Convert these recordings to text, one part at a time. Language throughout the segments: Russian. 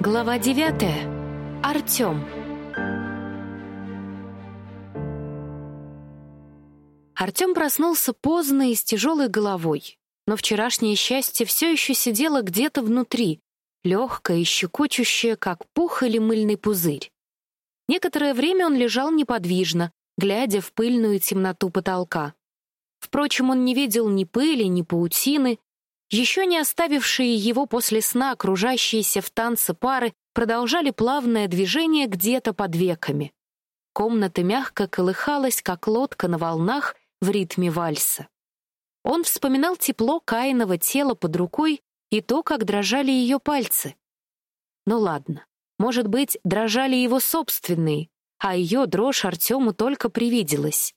Глава девятая. Артем. Артем проснулся поздно и с тяжелой головой, но вчерашнее счастье все еще сидело где-то внутри, легкое и щекочущее, как пух или мыльный пузырь. Некоторое время он лежал неподвижно, глядя в пыльную темноту потолка. Впрочем, он не видел ни пыли, ни паутины, еще не оставившие его после сна окружающиеся в танце пары продолжали плавное движение где-то под веками. Комната мягко колыхалась, как лодка на волнах в ритме вальса. Он вспоминал тепло Каиного тела под рукой и то, как дрожали ее пальцы. Ну ладно, может быть, дрожали его собственные, а ее дрожь Артему только привиделась.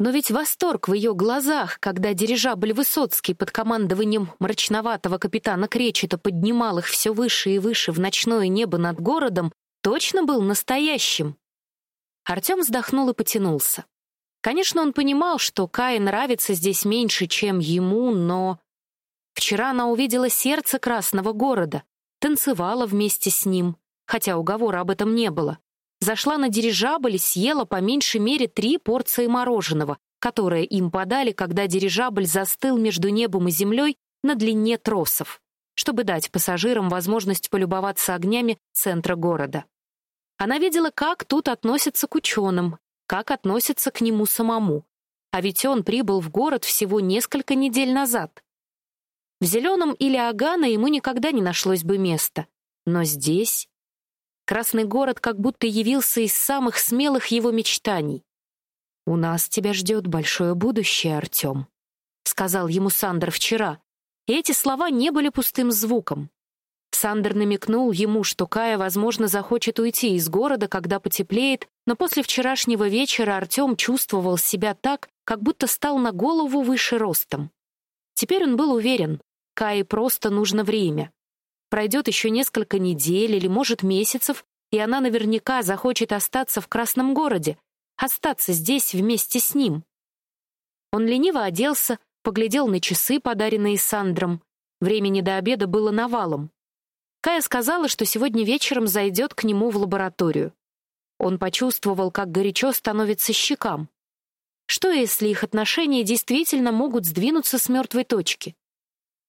Но ведь восторг в ее глазах, когда дирижабль Высоцкий под командованием мрачноватого капитана Кречета поднимал их все выше и выше в ночное небо над городом, точно был настоящим. Артем вздохнул и потянулся. Конечно, он понимал, что Кае нравится здесь меньше, чем ему, но... Вчера она увидела сердце Красного города, танцевала вместе с ним, хотя уговора об этом не было зашла на дирижабль и съела по меньшей мере три порции мороженого, которое им подали, когда дирижабль застыл между небом и землей на длине тросов, чтобы дать пассажирам возможность полюбоваться огнями центра города. Она видела, как тут относятся к ученым, как относятся к нему самому. А ведь он прибыл в город всего несколько недель назад. В Зеленом или Агана ему никогда не нашлось бы места. Но здесь Красный город как будто явился из самых смелых его мечтаний. «У нас тебя ждет большое будущее, Артем», — сказал ему Сандер вчера, и эти слова не были пустым звуком. Сандер намекнул ему, что Кая, возможно, захочет уйти из города, когда потеплеет, но после вчерашнего вечера Артем чувствовал себя так, как будто стал на голову выше ростом. Теперь он был уверен, Кае просто нужно время. Пройдет еще несколько недель или, может, месяцев, и она наверняка захочет остаться в Красном городе, остаться здесь вместе с ним. Он лениво оделся, поглядел на часы, подаренные Сандром. Времени до обеда было навалом. Кая сказала, что сегодня вечером зайдет к нему в лабораторию. Он почувствовал, как горячо становится щекам. Что, если их отношения действительно могут сдвинуться с мертвой точки?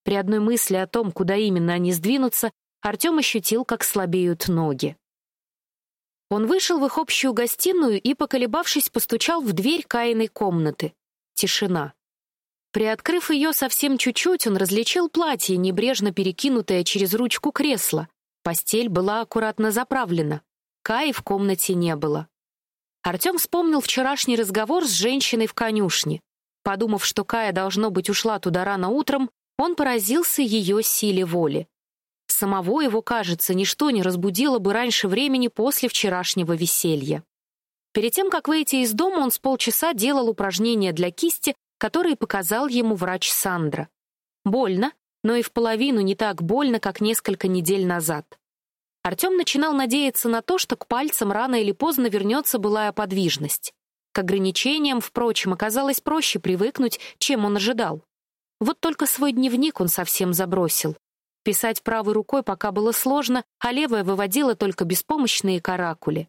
При одной мысли о том, куда именно они сдвинутся, Артем ощутил, как слабеют ноги. Он вышел в их общую гостиную и, поколебавшись, постучал в дверь Каиной комнаты. Тишина. Приоткрыв ее совсем чуть-чуть, он различил платье, небрежно перекинутое через ручку кресла. Постель была аккуратно заправлена. Каи в комнате не было. Артем вспомнил вчерашний разговор с женщиной в конюшне. Подумав, что Кая, должно быть, ушла туда рано утром, он поразился ее силе воли. Самого его, кажется, ничто не разбудило бы раньше времени после вчерашнего веселья. Перед тем, как выйти из дома, он с полчаса делал упражнения для кисти, которые показал ему врач Сандра. Больно, но и в половину не так больно, как несколько недель назад. Артем начинал надеяться на то, что к пальцам рано или поздно вернется былая подвижность. К ограничениям, впрочем, оказалось проще привыкнуть, чем он ожидал. Вот только свой дневник он совсем забросил. Писать правой рукой пока было сложно, а левая выводила только беспомощные каракули.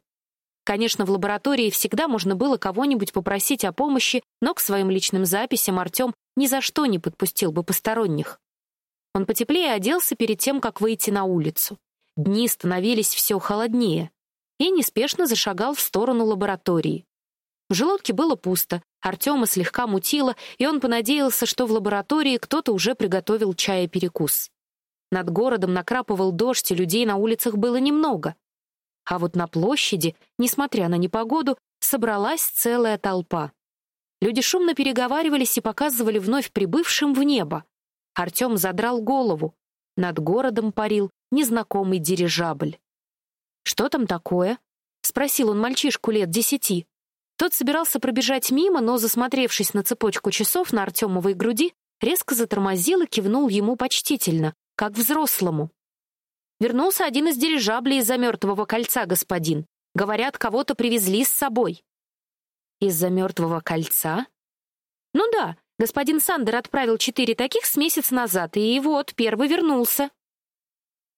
Конечно, в лаборатории всегда можно было кого-нибудь попросить о помощи, но к своим личным записям Артем ни за что не подпустил бы посторонних. Он потеплее оделся перед тем, как выйти на улицу. Дни становились все холоднее. И неспешно зашагал в сторону лаборатории. В желудке было пусто, Артема слегка мутило, и он понадеялся, что в лаборатории кто-то уже приготовил чай и перекус. Над городом накрапывал дождь, и людей на улицах было немного. А вот на площади, несмотря на непогоду, собралась целая толпа. Люди шумно переговаривались и показывали вновь прибывшим в небо. Артем задрал голову. Над городом парил незнакомый дирижабль. «Что там такое?» — спросил он мальчишку лет десяти. Тот собирался пробежать мимо, но, засмотревшись на цепочку часов на Артемовой груди, резко затормозил и кивнул ему почтительно, как взрослому. Вернулся один из дирижаблей из-за мертвого кольца, господин. Говорят, кого-то привезли с собой. Из-за мертвого кольца? Ну да, господин Сандер отправил четыре таких с месяц назад, и вот первый вернулся.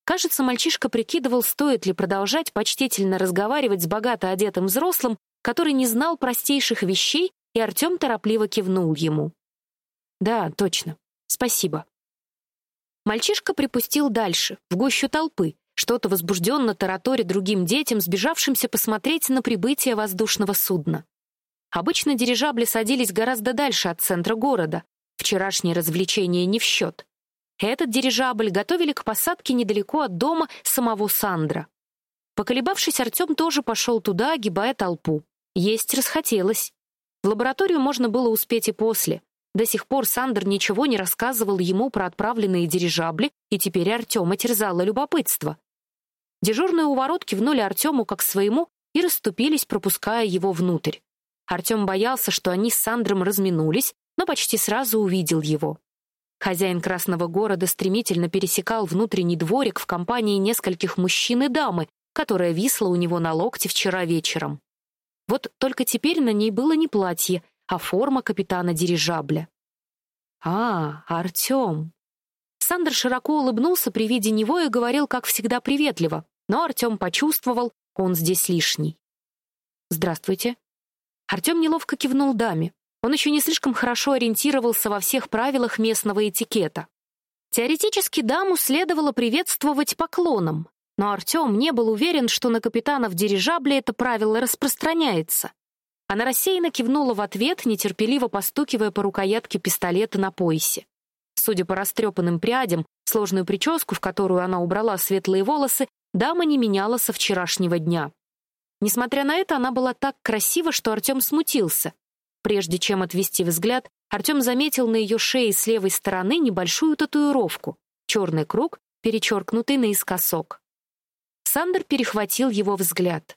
Кажется, мальчишка прикидывал, стоит ли продолжать почтительно разговаривать с богато одетым взрослым, который не знал простейших вещей, и Артем торопливо кивнул ему. «Да, точно. Спасибо». Мальчишка припустил дальше, в гущу толпы, что-то возбужденно тараторя другим детям, сбежавшимся посмотреть на прибытие воздушного судна. Обычно дирижабли садились гораздо дальше от центра города. Вчерашние развлечения не в счет. Этот дирижабль готовили к посадке недалеко от дома самого Сандра. Поколебавшись, Артем тоже пошел туда, огибая толпу. Есть расхотелось. В лабораторию можно было успеть и после. До сих пор Сандер ничего не рассказывал ему про отправленные дирижабли, и теперь Артема терзало любопытство. Дежурные у ворот кивнули Артему как своему и расступились, пропуская его внутрь. Артем боялся, что они с Сандром разминулись, но почти сразу увидел его. Хозяин Красного города стремительно пересекал внутренний дворик в компании нескольких мужчин и дамы, которая висла у него на локте вчера вечером. Вот только теперь на ней было не платье, а форма капитана дирижабля. «А, Артем!» Сандр широко улыбнулся при виде него и говорил, как всегда, приветливо, но Артем почувствовал, он здесь лишний. «Здравствуйте». Артем неловко кивнул даме. Он еще не слишком хорошо ориентировался во всех правилах местного этикета. Теоретически даму следовало приветствовать поклоном, но Артем не был уверен, что на капитана в это правило распространяется. Она рассеянно кивнула в ответ, нетерпеливо постукивая по рукоятке пистолета на поясе. Судя по растрепанным прядям, сложную прическу, в которую она убрала светлые волосы, дама не меняла со вчерашнего дня. Несмотря на это, она была так красива, что Артем смутился. Прежде чем отвести взгляд, Артем заметил на ее шее с левой стороны небольшую татуировку — черный круг, перечеркнутый наискосок. Сандер перехватил его взгляд.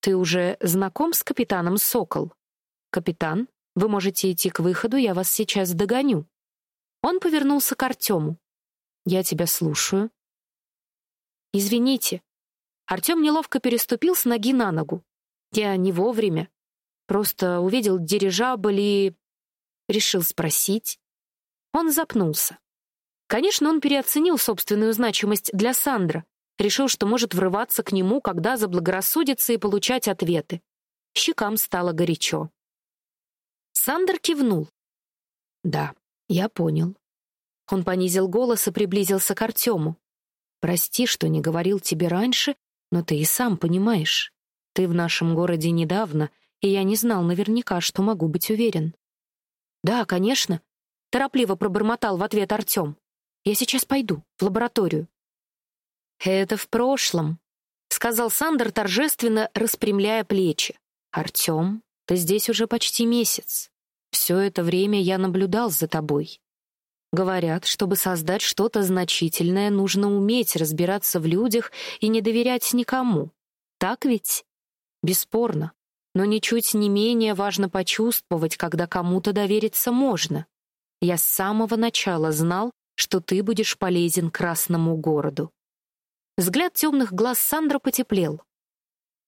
«Ты уже знаком с капитаном Сокол?» «Капитан, вы можете идти к выходу, я вас сейчас догоню». Он повернулся к Артему. «Я тебя слушаю». «Извините». Артем неловко переступил с ноги на ногу. «Я не вовремя. Просто увидел дирижабль и... решил спросить. Он запнулся. Конечно, он переоценил собственную значимость для Сандра. Решил, что может врываться к нему, когда заблагорассудится, и получать ответы. Щекам стало горячо. Сандер кивнул. «Да, я понял». Он понизил голос и приблизился к Артему. «Прости, что не говорил тебе раньше, но ты и сам понимаешь. Ты в нашем городе недавно, и я не знал наверняка, что могу быть уверен. «Да, конечно», — торопливо пробормотал в ответ Артем. «Я сейчас пойду, в лабораторию». «Это в прошлом», — сказал Сандер торжественно, распрямляя плечи. «Артем, ты здесь уже почти месяц. Все это время я наблюдал за тобой. Говорят, чтобы создать что-то значительное, нужно уметь разбираться в людях и не доверять никому. Так ведь? Бесспорно но ничуть не менее важно почувствовать, когда кому-то довериться можно. Я с самого начала знал, что ты будешь полезен Красному городу. Взгляд темных глаз Сандра потеплел.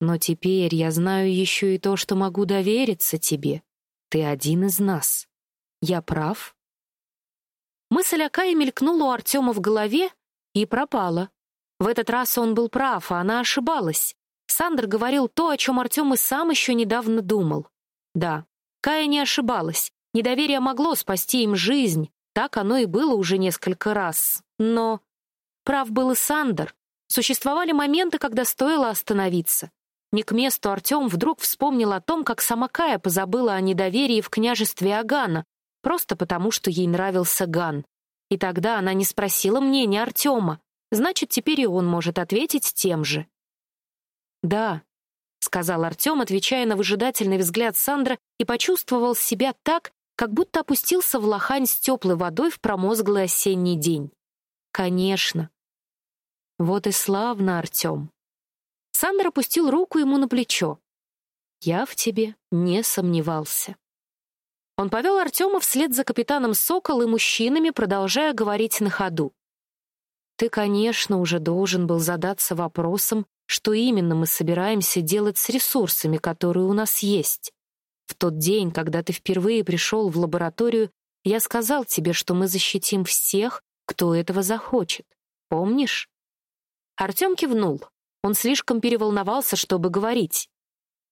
Но теперь я знаю еще и то, что могу довериться тебе. Ты один из нас. Я прав? Мысль о Кае мелькнула у Артема в голове и пропала. В этот раз он был прав, а она ошибалась. Сандер говорил то, о чем Артем и сам еще недавно думал. Да, Кая не ошибалась. Недоверие могло спасти им жизнь. Так оно и было уже несколько раз. Но прав был и Сандер. Существовали моменты, когда стоило остановиться. Не к месту Артем вдруг вспомнил о том, как сама Кая позабыла о недоверии в княжестве Агана, просто потому, что ей нравился Ган. И тогда она не спросила мнения Артема. Значит, теперь и он может ответить тем же. «Да», — сказал Артем, отвечая на выжидательный взгляд Сандра, и почувствовал себя так, как будто опустился в лохань с теплой водой в промозглый осенний день. «Конечно». «Вот и славно, Артем». Сандра опустил руку ему на плечо. «Я в тебе не сомневался». Он повел Артема вслед за капитаном Сокол и мужчинами, продолжая говорить на ходу. «Ты, конечно, уже должен был задаться вопросом, что именно мы собираемся делать с ресурсами, которые у нас есть. В тот день, когда ты впервые пришел в лабораторию, я сказал тебе, что мы защитим всех, кто этого захочет. Помнишь? Артем кивнул. Он слишком переволновался, чтобы говорить.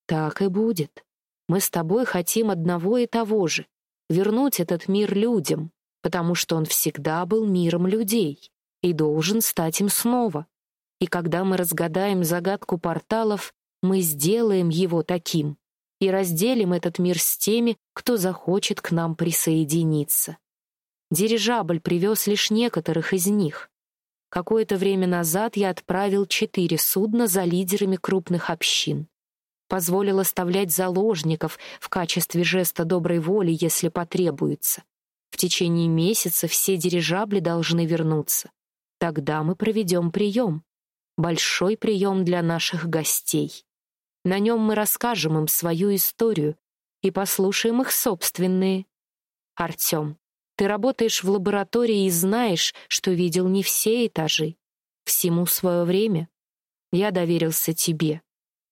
«Так и будет. Мы с тобой хотим одного и того же — вернуть этот мир людям, потому что он всегда был миром людей и должен стать им снова. И когда мы разгадаем загадку порталов, мы сделаем его таким и разделим этот мир с теми, кто захочет к нам присоединиться. Дирижабль привез лишь некоторых из них. Какое-то время назад я отправил четыре судна за лидерами крупных общин. Позволил оставлять заложников в качестве жеста доброй воли, если потребуется. В течение месяца все дирижабли должны вернуться. Тогда мы проведем прием. Большой прием для наших гостей. На нем мы расскажем им свою историю и послушаем их собственные. Артем, ты работаешь в лаборатории и знаешь, что видел не все этажи. Всему свое время. Я доверился тебе.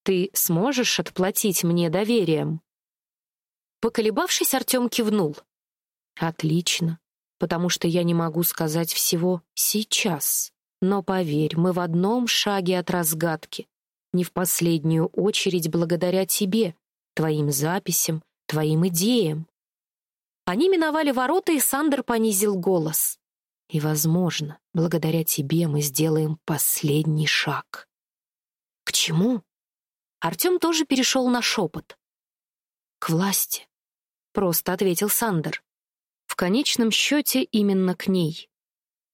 Ты сможешь отплатить мне доверием?» Поколебавшись, Артем кивнул. «Отлично, потому что я не могу сказать всего сейчас. Но поверь, мы в одном шаге от разгадки не в последнюю очередь благодаря тебе, твоим записям, твоим идеям. Они миновали ворота, и Сандер понизил голос. И, возможно, благодаря тебе мы сделаем последний шаг. К чему? Артем тоже перешел на шепот. К власти, просто ответил Сандер. В конечном счете именно к ней.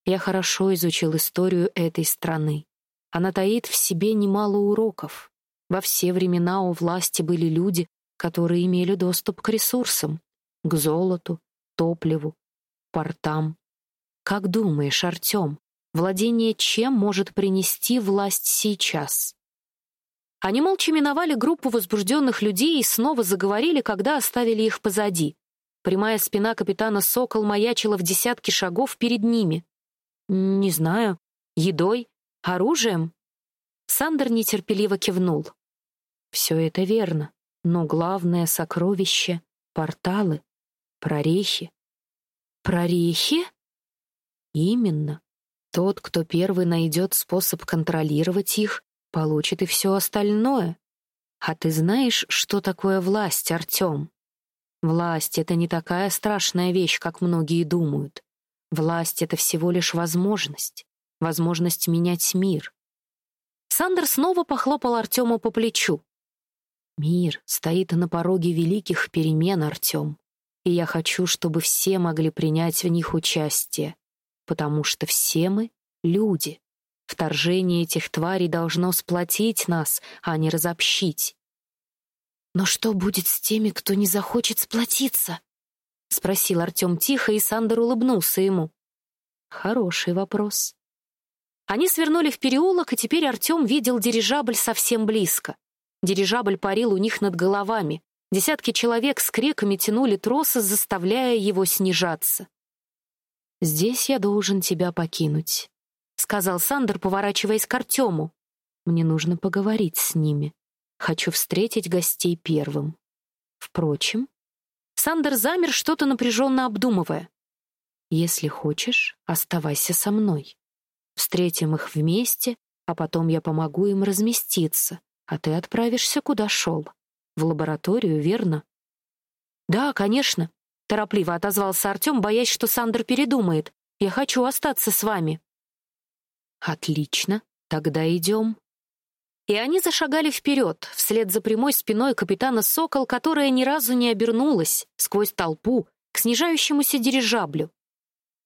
Я хорошо изучил историю этой страны. Она таит в себе немало уроков. Во все времена у власти были люди, которые имели доступ к ресурсам, к золоту, топливу, портам. Как думаешь, Артем, владение чем может принести власть сейчас? Они молча миновали группу возбужденных людей и снова заговорили, когда оставили их позади. Прямая спина капитана Сокол маячила в десятке шагов перед ними. «Не знаю. Едой? Оружием? Сандер нетерпеливо кивнул. Все это верно, но главное сокровище — порталы, прорехи. Прорехи? Именно. Тот, кто первый найдет способ контролировать их, получит и все остальное. А ты знаешь, что такое власть, Артем? Власть — это не такая страшная вещь, как многие думают. Власть — это всего лишь возможность возможность менять мир. Сандер снова похлопал Артему по плечу. «Мир стоит на пороге великих перемен, Артем, и я хочу, чтобы все могли принять в них участие, потому что все мы — люди. Вторжение этих тварей должно сплотить нас, а не разобщить». «Но что будет с теми, кто не захочет сплотиться?» — спросил Артем тихо, и Сандер улыбнулся ему. «Хороший вопрос. Они свернули в переулок, и теперь Артем видел дирижабль совсем близко. Дирижабль парил у них над головами. Десятки человек с криками тянули тросы, заставляя его снижаться. «Здесь я должен тебя покинуть», — сказал Сандер, поворачиваясь к Артему. «Мне нужно поговорить с ними. Хочу встретить гостей первым». Впрочем, Сандер замер, что-то напряженно обдумывая. «Если хочешь, оставайся со мной». Встретим их вместе, а потом я помогу им разместиться, а ты отправишься куда шел. В лабораторию, верно? Да, конечно, торопливо отозвался Артем, боясь, что Сандер передумает. Я хочу остаться с вами. Отлично, тогда идем. И они зашагали вперед, вслед за прямой спиной капитана Сокол, которая ни разу не обернулась, сквозь толпу, к снижающемуся дирижаблю.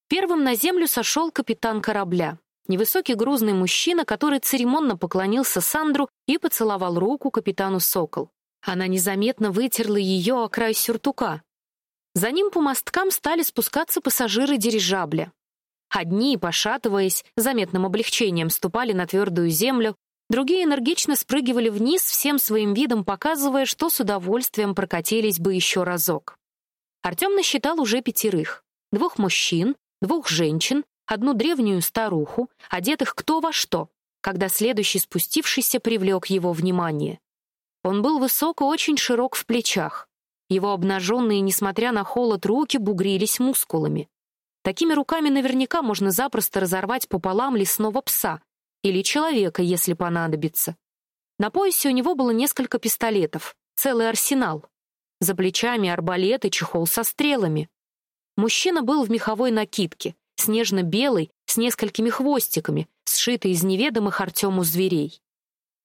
Первым на землю сошел капитан корабля невысокий грузный мужчина, который церемонно поклонился Сандру и поцеловал руку капитану Сокол. Она незаметно вытерла ее о край сюртука. За ним по мосткам стали спускаться пассажиры дирижабля. Одни, пошатываясь, заметным облегчением ступали на твердую землю, другие энергично спрыгивали вниз, всем своим видом показывая, что с удовольствием прокатились бы еще разок. Артем насчитал уже пятерых. Двух мужчин, двух женщин одну древнюю старуху, одетых кто во что, когда следующий спустившийся привлек его внимание. Он был высок и очень широк в плечах. Его обнаженные, несмотря на холод, руки бугрились мускулами. Такими руками наверняка можно запросто разорвать пополам лесного пса, или человека, если понадобится. На поясе у него было несколько пистолетов, целый арсенал. За плечами арбалет и чехол со стрелами. Мужчина был в меховой накидке, снежно-белой, с несколькими хвостиками, сшитой из неведомых Артему зверей.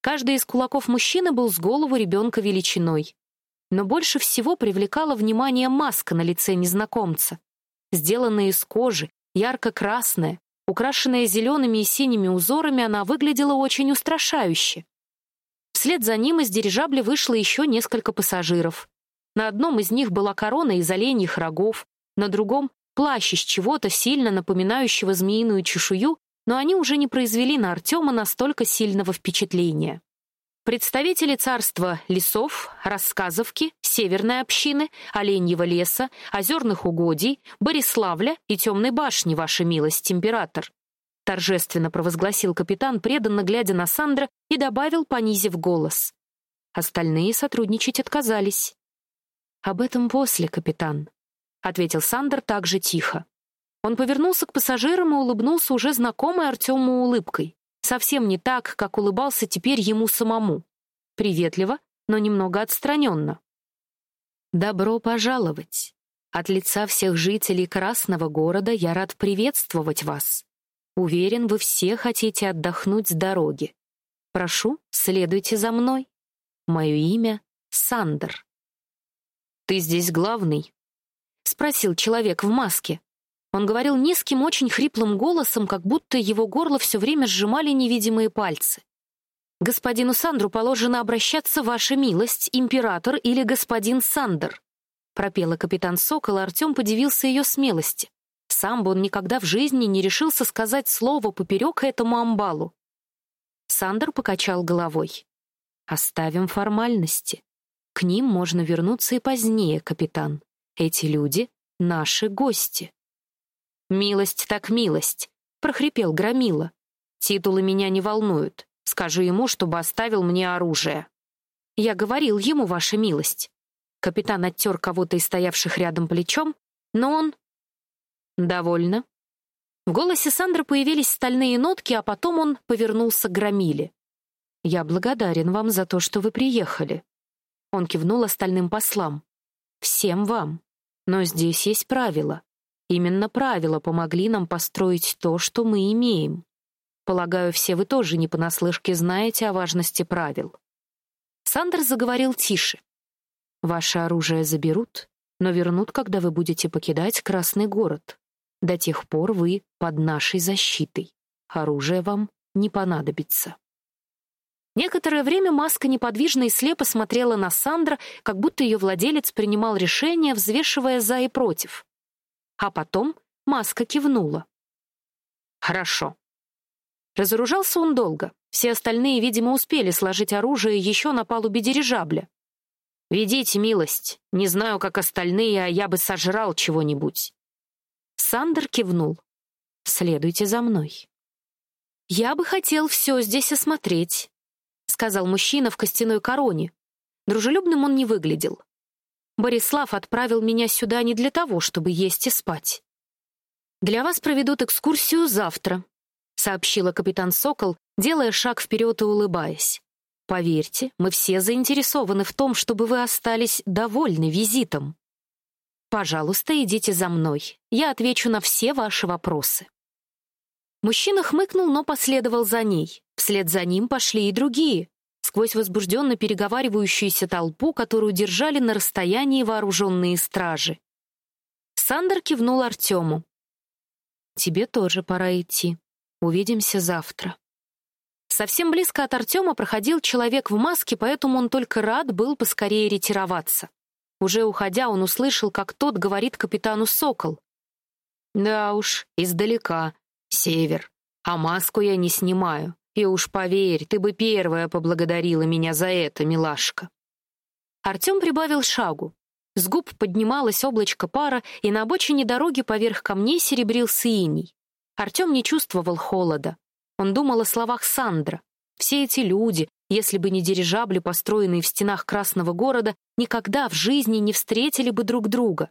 Каждый из кулаков мужчины был с голову ребенка величиной. Но больше всего привлекала внимание маска на лице незнакомца. Сделанная из кожи, ярко-красная, украшенная зелеными и синими узорами, она выглядела очень устрашающе. Вслед за ним из дирижабля вышло еще несколько пассажиров. На одном из них была корона из оленьих рогов, на другом — плащ из чего-то сильно напоминающего змеиную чешую, но они уже не произвели на Артема настолько сильного впечатления. Представители царства лесов, рассказовки, северной общины, оленьего леса, озерных угодий, Бориславля и темной башни, ваша милость, император. Торжественно провозгласил капитан, преданно глядя на Сандра, и добавил, понизив голос. Остальные сотрудничать отказались. «Об этом после, капитан», — ответил Сандер также тихо. Он повернулся к пассажирам и улыбнулся уже знакомой Артему улыбкой. Совсем не так, как улыбался теперь ему самому. Приветливо, но немного отстраненно. «Добро пожаловать! От лица всех жителей Красного города я рад приветствовать вас. Уверен, вы все хотите отдохнуть с дороги. Прошу, следуйте за мной. Мое имя — Сандер». «Ты здесь главный?» — спросил человек в маске. Он говорил низким, очень хриплым голосом, как будто его горло все время сжимали невидимые пальцы. «Господину Сандру положено обращаться, ваша милость, император или господин Сандер», пропела капитан Сокол, Артем подивился ее смелости. Сам бы он никогда в жизни не решился сказать слово поперек этому амбалу. Сандер покачал головой. «Оставим формальности. К ним можно вернуться и позднее, капитан. Эти люди — наши гости». «Милость так милость», — прохрипел Громила. «Титулы меня не волнуют. Скажи ему, чтобы оставил мне оружие». «Я говорил ему, ваша милость». Капитан оттер кого-то из стоявших рядом плечом, но он... «Довольно». В голосе Сандры появились стальные нотки, а потом он повернулся к Громиле. «Я благодарен вам за то, что вы приехали». Он кивнул остальным послам. «Всем вам. Но здесь есть правила. Именно правила помогли нам построить то, что мы имеем. Полагаю, все вы тоже не понаслышке знаете о важности правил. Сандер заговорил тише. Ваше оружие заберут, но вернут, когда вы будете покидать Красный город. До тех пор вы под нашей защитой. Оружие вам не понадобится. Некоторое время маска неподвижно и слепо смотрела на Сандра, как будто ее владелец принимал решение, взвешивая за и против. А потом маска кивнула. «Хорошо». Разоружался он долго. Все остальные, видимо, успели сложить оружие еще на палубе дирижабля. «Ведите, милость. Не знаю, как остальные, а я бы сожрал чего-нибудь». Сандер кивнул. «Следуйте за мной». «Я бы хотел все здесь осмотреть», — сказал мужчина в костяной короне. Дружелюбным он не выглядел. Борислав отправил меня сюда не для того, чтобы есть и спать. Для вас проведут экскурсию завтра, сообщила капитан Сокол, делая шаг вперед и улыбаясь. Поверьте, мы все заинтересованы в том, чтобы вы остались довольны визитом. Пожалуйста, идите за мной. Я отвечу на все ваши вопросы. Мужчина хмыкнул, но последовал за ней. Вслед за ним пошли и другие сквозь возбужденно переговаривающуюся толпу, которую держали на расстоянии вооруженные стражи. Сандер кивнул Артему. «Тебе тоже пора идти. Увидимся завтра». Совсем близко от Артема проходил человек в маске, поэтому он только рад был поскорее ретироваться. Уже уходя, он услышал, как тот говорит капитану Сокол. «Да уж, издалека, север, а маску я не снимаю. И уж поверь, ты бы первая поблагодарила меня за это, милашка. Артем прибавил шагу. С губ поднималось облачко пара, и на обочине дороги поверх камней серебрился иней. Артем не чувствовал холода. Он думал о словах Сандра. Все эти люди, если бы не дирижабли, построенные в стенах Красного города, никогда в жизни не встретили бы друг друга.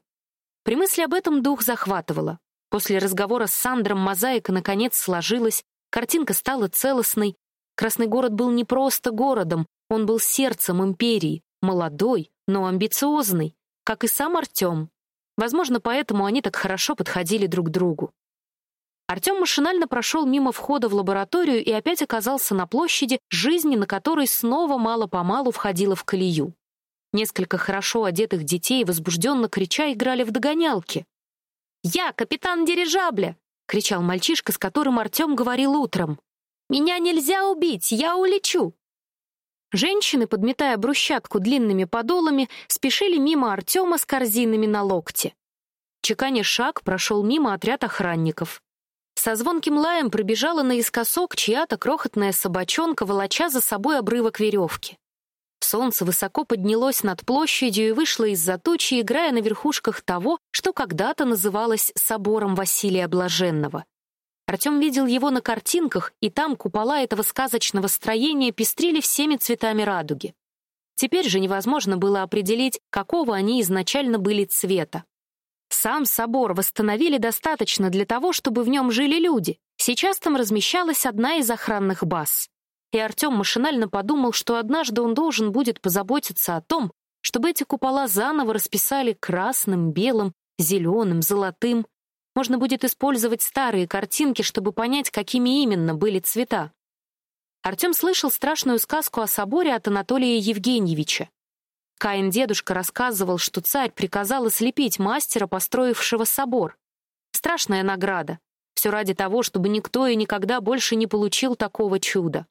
При мысли об этом дух захватывало. После разговора с Сандром мозаика наконец сложилась Картинка стала целостной. Красный город был не просто городом, он был сердцем империи, молодой, но амбициозный, как и сам Артем. Возможно, поэтому они так хорошо подходили друг другу. Артем машинально прошел мимо входа в лабораторию и опять оказался на площади, жизни на которой снова мало-помалу входила в колею. Несколько хорошо одетых детей возбужденно крича играли в догонялки. «Я капитан дирижабля!» — кричал мальчишка, с которым Артем говорил утром. «Меня нельзя убить, я улечу!» Женщины, подметая брусчатку длинными подолами, спешили мимо Артема с корзинами на локте. Чеканя шаг прошел мимо отряд охранников. Со звонким лаем пробежала наискосок чья-то крохотная собачонка, волоча за собой обрывок веревки. Солнце высоко поднялось над площадью и вышло из-за тучи, играя на верхушках того, что когда-то называлось собором Василия Блаженного. Артем видел его на картинках, и там купола этого сказочного строения пестрили всеми цветами радуги. Теперь же невозможно было определить, какого они изначально были цвета. Сам собор восстановили достаточно для того, чтобы в нем жили люди. Сейчас там размещалась одна из охранных баз. И Артем машинально подумал, что однажды он должен будет позаботиться о том, чтобы эти купола заново расписали красным, белым, зеленым, золотым. Можно будет использовать старые картинки, чтобы понять, какими именно были цвета. Артем слышал страшную сказку о соборе от Анатолия Евгеньевича. Каин дедушка рассказывал, что царь приказал ослепить мастера, построившего собор. Страшная награда. Все ради того, чтобы никто и никогда больше не получил такого чуда.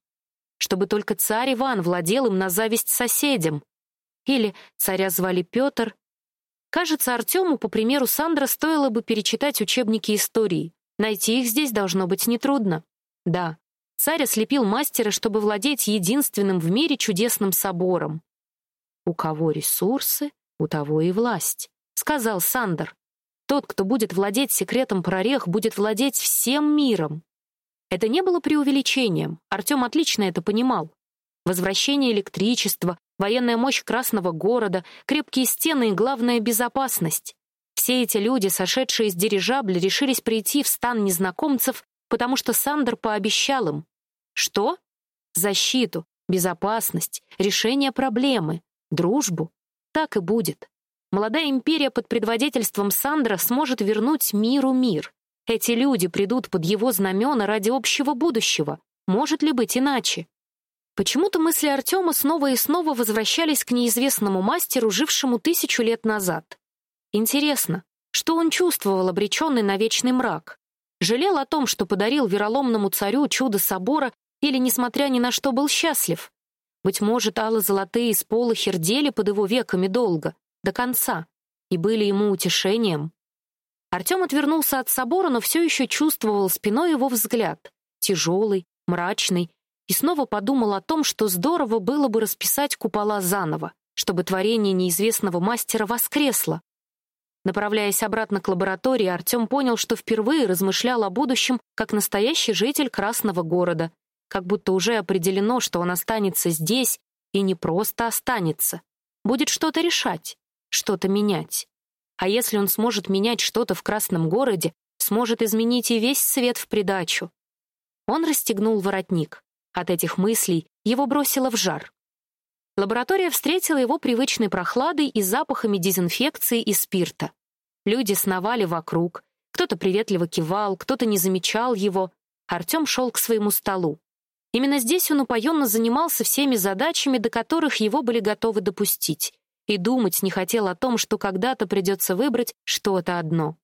Чтобы только царь Иван владел им на зависть соседям. Или царя звали Петр. Кажется, Артему, по примеру Сандра, стоило бы перечитать учебники истории. Найти их здесь должно быть нетрудно. Да, царь ослепил мастера, чтобы владеть единственным в мире чудесным собором. У кого ресурсы, у того и власть, сказал Сандер. Тот, кто будет владеть секретом прорех, будет владеть всем миром. Это не было преувеличением. Артем отлично это понимал. Возвращение электричества, военная мощь Красного города, крепкие стены и, главное, безопасность. Все эти люди, сошедшие из дирижабля, решились прийти в стан незнакомцев, потому что Сандер пообещал им. Что? Защиту, безопасность, решение проблемы дружбу. Так и будет. Молодая империя под предводительством Сандра сможет вернуть миру мир. Эти люди придут под его знамена ради общего будущего. Может ли быть иначе? Почему-то мысли Артема снова и снова возвращались к неизвестному мастеру, жившему тысячу лет назад. Интересно, что он чувствовал, обреченный на вечный мрак? Жалел о том, что подарил вероломному царю чудо собора, или, несмотря ни на что, был счастлив? Быть может, ало-золотые сполохи рдели под его веками долго, до конца, и были ему утешением. Артем отвернулся от собора, но все еще чувствовал спиной его взгляд, тяжелый, мрачный, и снова подумал о том, что здорово было бы расписать купола заново, чтобы творение неизвестного мастера воскресло. Направляясь обратно к лаборатории, Артем понял, что впервые размышлял о будущем как настоящий житель Красного города, как будто уже определено, что он останется здесь и не просто останется. Будет что-то решать, что-то менять. А если он сможет менять что-то в Красном городе, сможет изменить и весь свет в придачу. Он расстегнул воротник. От этих мыслей его бросило в жар. Лаборатория встретила его привычной прохладой и запахами дезинфекции и спирта. Люди сновали вокруг, кто-то приветливо кивал, кто-то не замечал его. Артем шел к своему столу. Именно здесь он упоенно занимался всеми задачами, до которых его были готовы допустить, и думать не хотел о том, что когда-то придется выбрать что-то одно.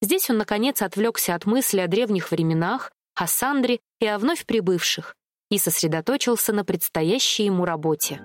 Здесь он, наконец, отвлекся от мысли о древних временах, о Сандре и о вновь прибывших, и сосредоточился на предстоящей ему работе.